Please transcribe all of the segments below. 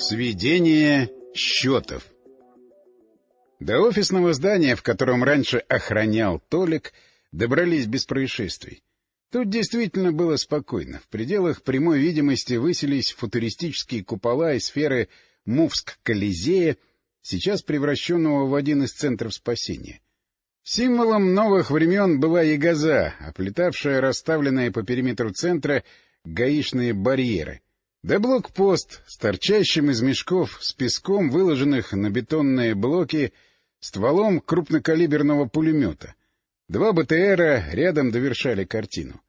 Сведение счетов До офисного здания, в котором раньше охранял Толик, добрались без происшествий. Тут действительно было спокойно. В пределах прямой видимости высились футуристические купола и сферы Мувск-Колизея, сейчас превращенного в один из центров спасения. Символом новых времен была ягоза, оплетавшая расставленные по периметру центра гаишные барьеры — да блокпост с торчащим из мешков с песком, выложенных на бетонные блоки, стволом крупнокалиберного пулемета. Два БТРа рядом довершали картину.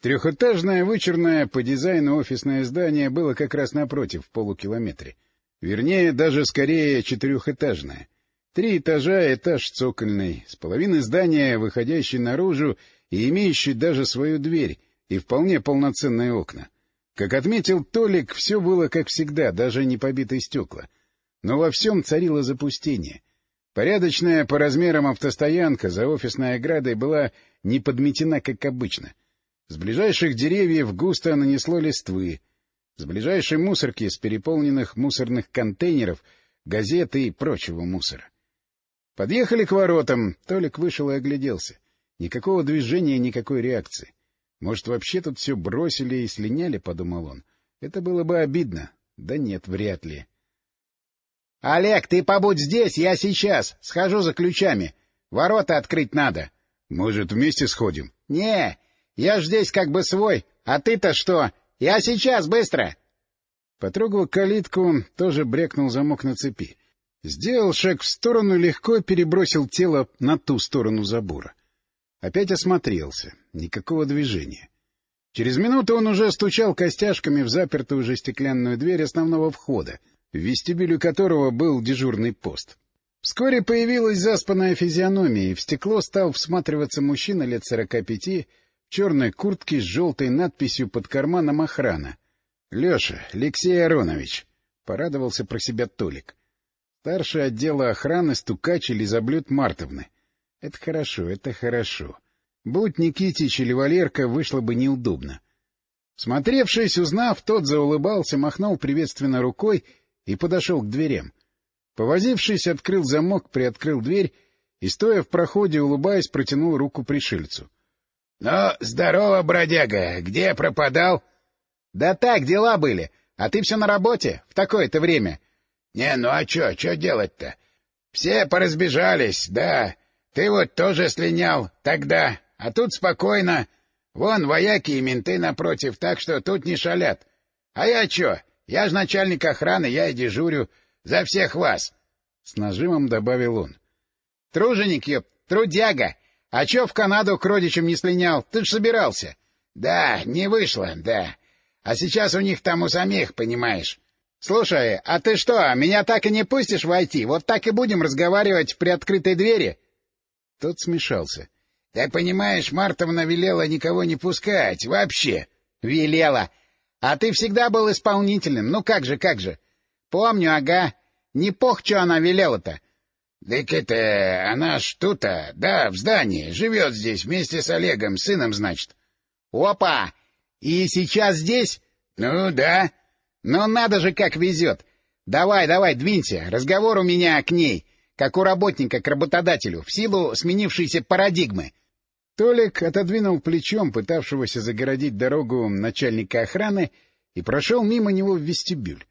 Трехэтажное вычурное по дизайну офисное здание было как раз напротив, в полукилометре. Вернее, даже скорее четырехэтажное. Три этажа, этаж цокольный, с половины здания, выходящий наружу и имеющий даже свою дверь и вполне полноценные окна. Как отметил Толик, все было как всегда, даже не побитые стекла. Но во всем царило запустение. Порядочная по размерам автостоянка за офисной оградой была не подметена, как обычно. С ближайших деревьев густо нанесло листвы. С ближайшей мусорки с переполненных мусорных контейнеров, газеты и прочего мусора. Подъехали к воротам, Толик вышел и огляделся. Никакого движения, никакой реакции. Может, вообще тут все бросили и слиняли, — подумал он. Это было бы обидно. Да нет, вряд ли. — Олег, ты побудь здесь, я сейчас. Схожу за ключами. Ворота открыть надо. — Может, вместе сходим? — Не, я ж здесь как бы свой. А ты-то что? Я сейчас, быстро! Потрогал калитку, тоже брекнул замок на цепи. Сделал шаг в сторону, легко перебросил тело на ту сторону забора. Опять осмотрелся. Никакого движения. Через минуту он уже стучал костяшками в запертую же стеклянную дверь основного входа, в вестибюле которого был дежурный пост. Вскоре появилась заспанная физиономия, и в стекло стал всматриваться мужчина лет сорока пяти в черной куртке с желтой надписью под карманом охрана. — Леша, Алексей Аронович! — порадовался про себя Толик. Старший отдела охраны стукач Элизаблюд Мартовны — это хорошо, это хорошо. Будь Никитич или Валерка, вышло бы неудобно. Смотревшись, узнав, тот заулыбался, махнул приветственно рукой и подошел к дверям. Повозившись, открыл замок, приоткрыл дверь и, стоя в проходе, улыбаясь, протянул руку пришельцу. — Ну, здорово, бродяга! Где пропадал? — Да так, дела были. А ты все на работе? В такое-то время? — Не, ну а чё, чё делать-то? Все поразбежались, да. Ты вот тоже слинял тогда, а тут спокойно. Вон вояки и менты напротив, так что тут не шалят. А я чё? Я ж начальник охраны, я и дежурю. За всех вас. С нажимом добавил он. — Труженик, ёп, трудяга! А чё в Канаду к родичам не слинял? Ты ж собирался. — Да, не вышло, да. А сейчас у них там у самих, понимаешь. — Слушай, а ты что, меня так и не пустишь войти? Вот так и будем разговаривать в приоткрытой двери? — тот смешался. — Так понимаешь, Мартовна велела никого не пускать. Вообще. — Велела. А ты всегда был исполнительным. Ну как же, как же. Помню, ага. Не пох, что она велела-то. — Так это... она ж тут-то, да, в здании. Живет здесь вместе с Олегом, сыном, значит. — Опа! И сейчас здесь? — Ну, да. — Ну, надо же, как везет. Давай, давай, двинься. Разговор у меня к ней как у работника к работодателю, в силу сменившейся парадигмы. Толик отодвинул плечом пытавшегося загородить дорогу начальника охраны и прошел мимо него в вестибюль.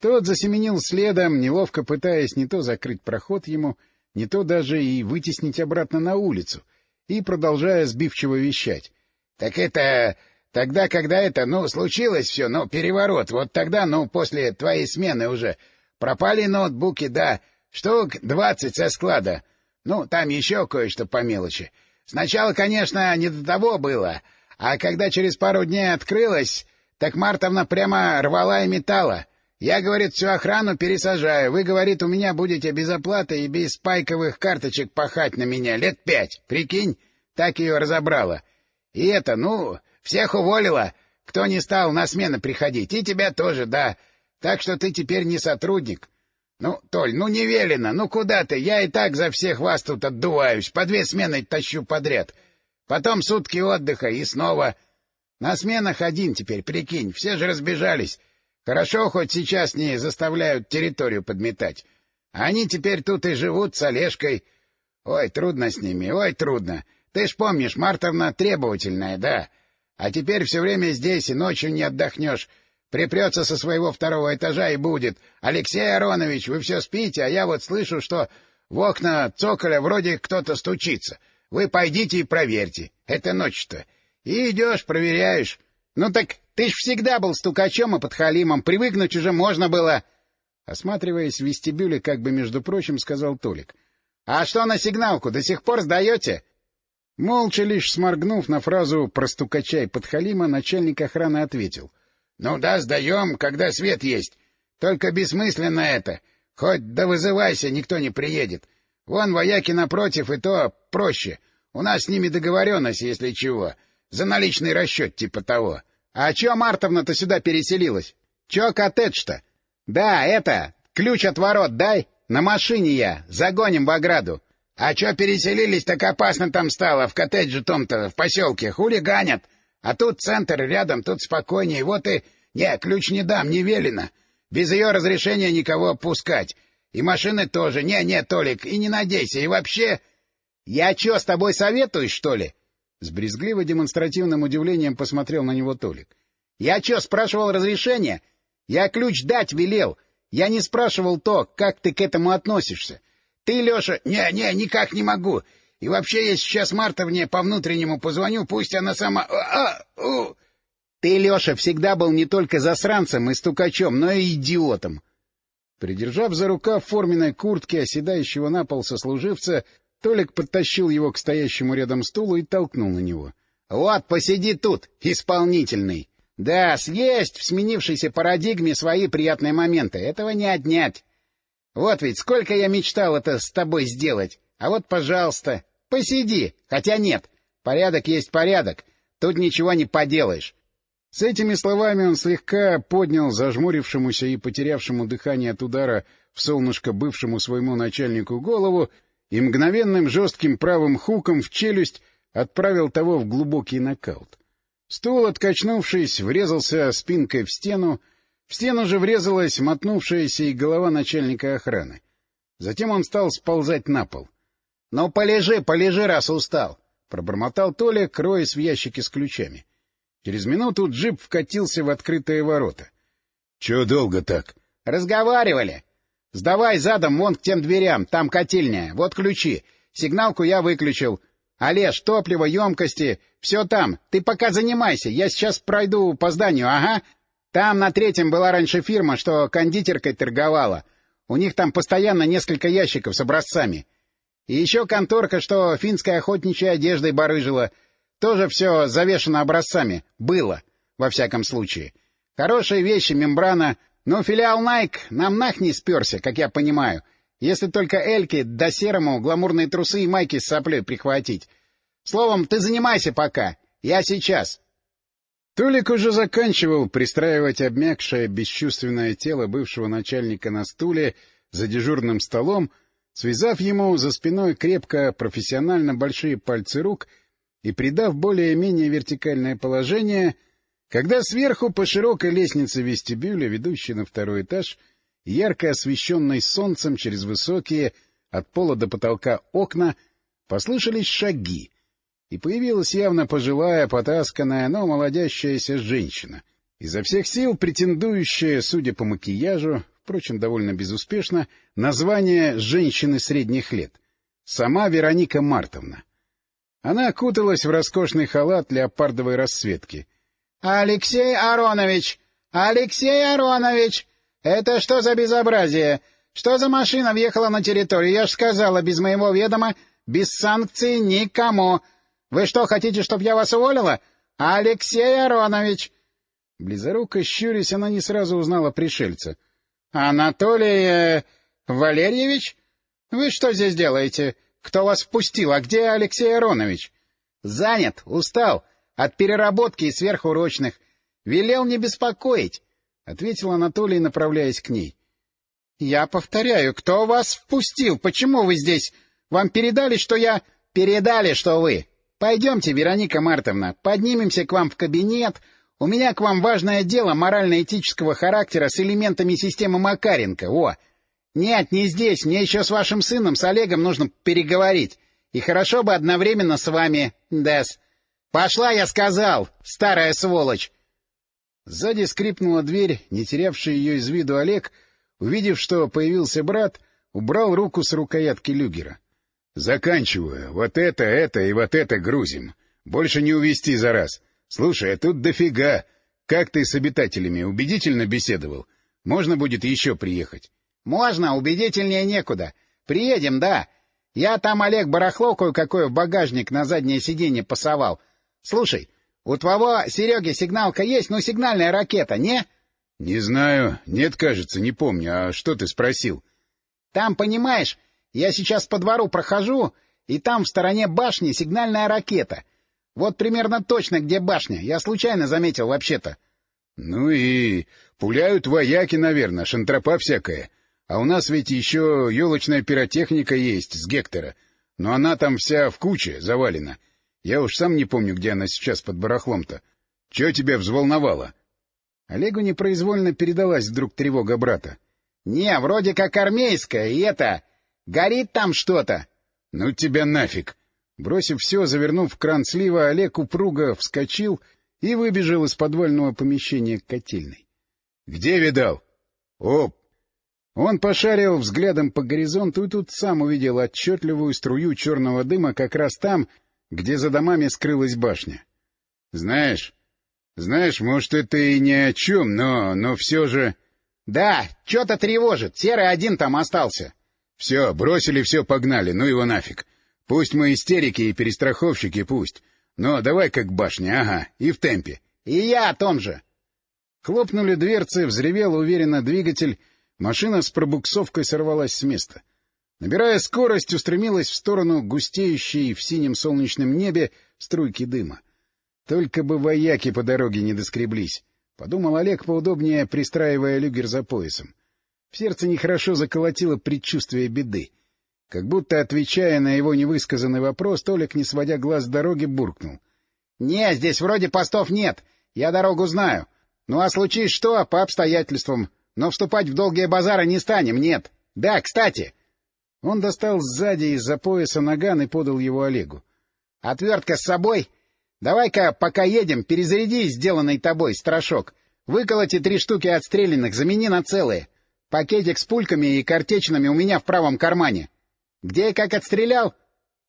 Тот засеменил следом, неловко пытаясь не то закрыть проход ему, не то даже и вытеснить обратно на улицу, и продолжая сбивчиво вещать. — Так это... Тогда, когда это, ну, случилось все, ну, переворот, вот тогда, ну, после твоей смены уже пропали ноутбуки, да, Штук двадцать со склада. Ну, там еще кое-что по мелочи. Сначала, конечно, не до того было, а когда через пару дней открылось, так Мартовна прямо рвала и металла. Я, говорит, всю охрану пересажаю. Вы, говорит, у меня будете без оплаты и без пайковых карточек пахать на меня лет пять. Прикинь, так ее разобрала. И это, ну, всех уволила, кто не стал на смены приходить. И тебя тоже, да. Так что ты теперь не сотрудник. Ну, Толь, ну не велено, ну куда ты? Я и так за всех вас тут отдуваюсь, по две смены тащу подряд. Потом сутки отдыха и снова... На сменах один теперь, прикинь, все же разбежались. Хорошо, хоть сейчас не заставляют территорию подметать. Они теперь тут и живут с Олежкой. Ой, трудно с ними, ой, трудно. Ты ж помнишь, Мартовна требовательная, да? А теперь все время здесь и ночью не отдохнешь. Припрется со своего второго этажа и будет. Алексей Аронович, вы все спите, а я вот слышу, что в окна цоколя вроде кто-то стучится. Вы пойдите и проверьте. Это ночь-то. И идешь, проверяешь. Ну так ты ж всегда был стукачом и подхалимом. Привыкнуть уже можно было. Осматриваясь в вестибюле, как бы между прочим, сказал Толик. — А что на сигналку, до сих пор сдаете? Молча лишь сморгнув на фразу про стукача и подхалима, начальник охраны ответил. — Ну да, сдаем, когда свет есть. Только бессмысленно это. Хоть да вызывайся, никто не приедет. Вон вояки напротив, и то проще. У нас с ними договоренность, если чего. За наличный расчет типа того. — А чё Мартовна-то сюда переселилась? Чё коттедж-то? — Да, это, ключ от ворот дай. На машине я. Загоним в ограду. — А чё переселились, так опасно там стало, в коттедже том-то, в поселке. Хулиганят. А тут центр рядом, тут спокойнее. Вот и... Не, ключ не дам, не велено. Без ее разрешения никого пускать. И машины тоже. Не-не, Толик, и не надейся. И вообще... Я чё, с тобой советуюсь, что ли? С брезгливо-демонстративным удивлением посмотрел на него Толик. Я чё, спрашивал разрешения? Я ключ дать велел. Я не спрашивал то, как ты к этому относишься. Ты, Лёша... Не-не, никак не могу. И вообще, я сейчас Мартовне по внутреннему позвоню, пусть она сама... А, у... Ты, Лёша, всегда был не только засранцем и стукачом, но и идиотом. Придержав за рукав форменной куртки оседающего на пол сослуживца, Толик подтащил его к стоящему рядом стулу и толкнул на него. — Вот, посиди тут, исполнительный. Да, съесть в сменившейся парадигме свои приятные моменты. Этого не отнять. Вот ведь сколько я мечтал это с тобой сделать. А вот, пожалуйста, посиди. Хотя нет, порядок есть порядок. Тут ничего не поделаешь. С этими словами он слегка поднял зажмурившемуся и потерявшему дыхание от удара в солнышко бывшему своему начальнику голову и мгновенным жестким правым хуком в челюсть отправил того в глубокий нокаут. Стул, откачнувшись, врезался спинкой в стену, в стену же врезалась мотнувшаяся и голова начальника охраны. Затем он стал сползать на пол. — Ну, полежи, полежи, раз устал! — пробормотал Толя, кроясь в ящике с ключами. — Через минуту джип вкатился в открытые ворота. — Чего долго так? — Разговаривали. — Сдавай задом вон к тем дверям, там котельня, вот ключи. Сигналку я выключил. Олеж, топливо, емкости, все там. Ты пока занимайся, я сейчас пройду по зданию, ага. Там на третьем была раньше фирма, что кондитеркой торговала. У них там постоянно несколько ящиков с образцами. И еще конторка, что финской охотничьей одеждой барыжила — тоже все завешено образцами. Было, во всяком случае. Хорошие вещи, мембрана. Но филиал Nike нам нах не сперся, как я понимаю. Если только Эльки до серому гламурные трусы и майки с соплей прихватить. Словом, ты занимайся пока. Я сейчас. Толик уже заканчивал пристраивать обмякшее бесчувственное тело бывшего начальника на стуле за дежурным столом, связав ему за спиной крепко профессионально большие пальцы рук — и придав более-менее вертикальное положение, когда сверху по широкой лестнице вестибюля, ведущей на второй этаж, ярко освещенной солнцем через высокие от пола до потолка окна, послышались шаги, и появилась явно пожилая, потасканная, но молодящаяся женщина, изо всех сил претендующая, судя по макияжу, впрочем, довольно безуспешно, название «женщины средних лет» — сама Вероника Мартовна. Она окуталась в роскошный халат леопардовой расцветки. — Алексей Аронович! Алексей Аронович! Это что за безобразие? Что за машина въехала на территорию? Я ж сказала, без моего ведома, без санкций никому. Вы что, хотите, чтоб я вас уволила? Алексей Аронович! Близоруко щурясь, она не сразу узнала пришельца. — Анатолий... Э, Валерьевич? Вы что здесь делаете? Кто вас впустил? А где Алексей Аронович? Занят, устал, от переработки и сверхурочных. Велел не беспокоить, — ответил Анатолий, направляясь к ней. — Я повторяю, кто вас впустил? Почему вы здесь? Вам передали, что я... — Передали, что вы. Пойдемте, Вероника Мартовна, поднимемся к вам в кабинет, У меня к вам важное дело морально-этического характера с элементами системы Макаренко. О! Нет, не здесь. Мне еще с вашим сыном, с Олегом, нужно переговорить. И хорошо бы одновременно с вами, Дэс. Пошла, я сказал, старая сволочь!» Сзади скрипнула дверь, не терявший ее из виду Олег, увидев, что появился брат, убрал руку с рукоятки люгера. — Заканчиваю. Вот это, это и вот это грузим. Больше не увести за раз. Слушай, а тут дофига. Как ты с обитателями убедительно беседовал? Можно будет еще приехать? — Можно, убедительнее некуда. Приедем, да. Я там, Олег, барахло кое-какое в багажник на заднее сиденье пасовал. Слушай, у твоего Сереги сигналка есть, ну, сигнальная ракета, не? — Не знаю. Нет, кажется, не помню. А что ты спросил? — Там, понимаешь, я сейчас по двору прохожу, и там в стороне башни сигнальная ракета. Вот примерно точно, где башня. Я случайно заметил вообще-то. — Ну и... Пуляют вояки, наверное, шантропа всякая. А у нас ведь еще елочная пиротехника есть с Гектора. Но она там вся в куче завалена. Я уж сам не помню, где она сейчас под барахлом-то. Чего тебя взволновало? Олегу непроизвольно передалась вдруг тревога брата. — Не, вроде как армейская, и это... Горит там что-то. — Ну тебя нафиг! Бросив все, завернув в кран слива, Олег упруго вскочил и выбежал из подвального помещения к котельной. — Где видал? — Оп! Он пошарил взглядом по горизонту и тут сам увидел отчетливую струю черного дыма как раз там, где за домами скрылась башня. — Знаешь, знаешь, может, это и ни о чем, но, но все же... — Да, что-то тревожит, серый один там остался. — Все, бросили все, погнали, ну его нафиг. Пусть мы истерики и перестраховщики, пусть. Но давай как башня, ага, и в темпе. — И я о том же. Хлопнули дверцы, взревел уверенно двигатель, машина с пробуксовкой сорвалась с места. Набирая скорость, устремилась в сторону густеющей в синем солнечном небе струйки дыма. Только бы вояки по дороге не доскреблись, — подумал Олег, поудобнее пристраивая люгер за поясом. В сердце нехорошо заколотило предчувствие беды. Как будто, отвечая на его невысказанный вопрос, Толик, не сводя глаз с дороги, буркнул. — Не, здесь вроде постов нет. Я дорогу знаю. Ну а случись что, по обстоятельствам. Но вступать в долгие базары не станем, нет. Да, кстати... Он достал сзади из-за пояса наган и подал его Олегу. — Отвертка с собой? Давай-ка, пока едем, перезаряди сделанный тобой страшок. Выколоти три штуки отстрелянных, замени на целые. Пакетик с пульками и картечными у меня в правом кармане. Где и как отстрелял?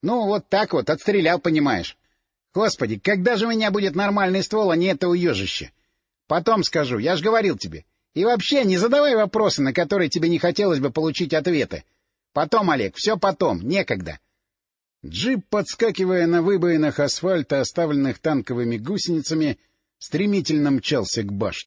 Ну, вот так вот, отстрелял, понимаешь. Господи, когда же у меня будет нормальный ствол, а не это уежище? Потом скажу, я ж говорил тебе. И вообще, не задавай вопросы, на которые тебе не хотелось бы получить ответы. Потом, Олег, все потом, некогда. Джип, подскакивая на выбоинах асфальта, оставленных танковыми гусеницами, стремительно мчался к башне.